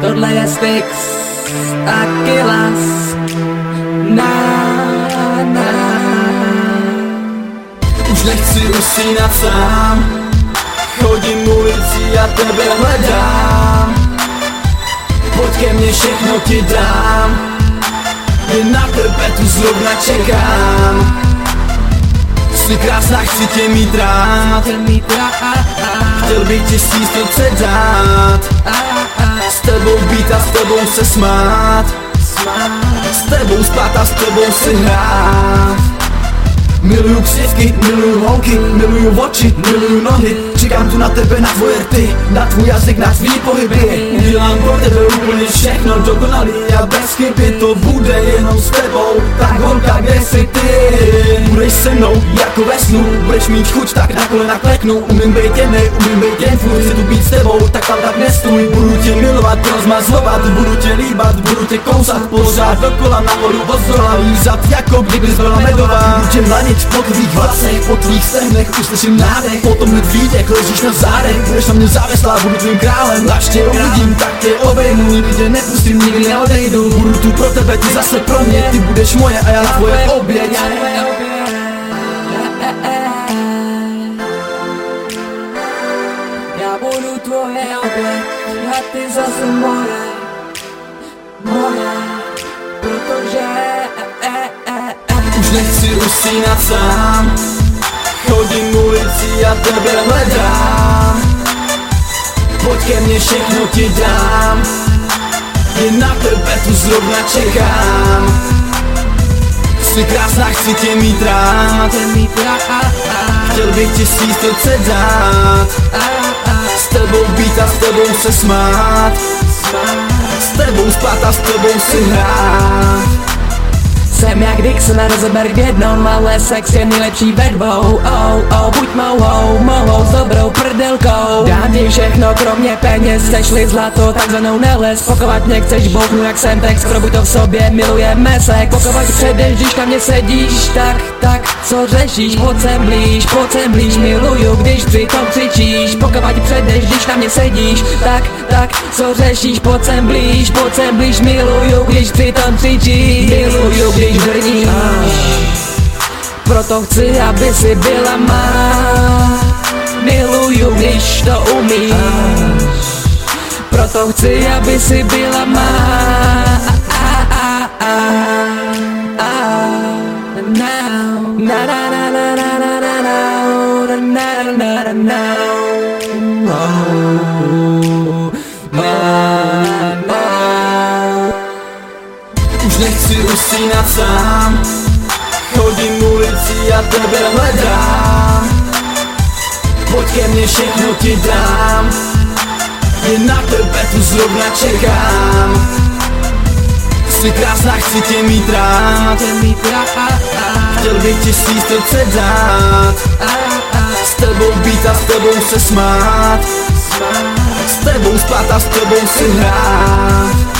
Tohle je Styx a Kilas Na na. Už nechci usínat sám. Chodím ulicí a tebe hledám. Pojď ke mně, všechno ti dám. Jen na tebe tu zrovna čekám. Jsi krásná, chci tě mít rád. Chtěl mít rád Chtěl bych ti síst dát. S tebou být a s tebou se smát. S tebou spát a s tebou si hrát. Miluju křivky, miluju holky, miluju oči, miluju nohy. Čekám tu na tebe, na tvoje rty, na tvůj jazyk, na tvý pohyby. Udělám pro tebe úplně všechno dokonalý a bez chyby. To bude jenom s tebou, tak holka, kde jsi ty? Budeš se mnou, jako ve snu, budeš mít chuť, tak na kolena kleknu Umím být jemnej, umím být jen furt, chci tu být s tebou, tak tam tak nestůj Budu tě milovat, rozmazlovat, budu tě líbat, budu tě kousat Pořád dokola nahoru od zdola, lízat, jako kdybys byla medová Budu tě mlanit po tvých hlasech, po tvých stehnech, uslyším nádech. Potom hned výdech, ležíš na zádech, budeš na mě závislá, budu tvým králem. Až tě uvidím, tak tě obejmu, nikdy tě nepustím, nikdy neodejdu. Budu tu pro tebe, ty zase pro mě, ty budeš moje a já tvoje oběť ty zase moje Moje Protože e, e, e, e. Už nechci usínat sám Chodím ulicí a tebe hledám. Pojď ke mně, všechno ti dám Jen na tebe tu zrovna čekám. Jsi krásná, chci tě mít rád Chtěl bych ti svý srdce dát S tebou být a s tebou se smát. S tebou spát a s tebou si hrát. Jsem jak Dixon a Rosenberg v jednom, ale sex je nejlepší ve dvou. Oh, oh, buď mou hou, mohou prdelkou Dám ti všechno kromě peněz, chceš-li zlato, tak za mnou nelez Pokud mě chceš bouchnu jak jsem text, probuď to v sobě, milujeme sex Pokud předeš, když na mě sedíš, tak, tak, co řešíš? Pojď sem blíž, pojď sem blíž, miluju, když přitom křičíš. Pokud předeš, když na mě sedíš, tak, tak, co řešíš? Pojď sem blíž, pojď sem blíž, miluju, když přitom křičíš. Miluju, když brníš Proto chci, aby si byla má miluju, když to umíš. Proto chci, aby si byla má. Už nechci usínat sám Chodím ulicí a tebe hledám. Pojď ke mně, všechno ti dám. Jen na tebe tu zrovna čekám. Jsi krásná, chci tě mít rád. Chtěl mít rád. Chtěl bych ti svý srdce dát. S tebou být a s tebou se smát. S tebou spát a s tebou si hrát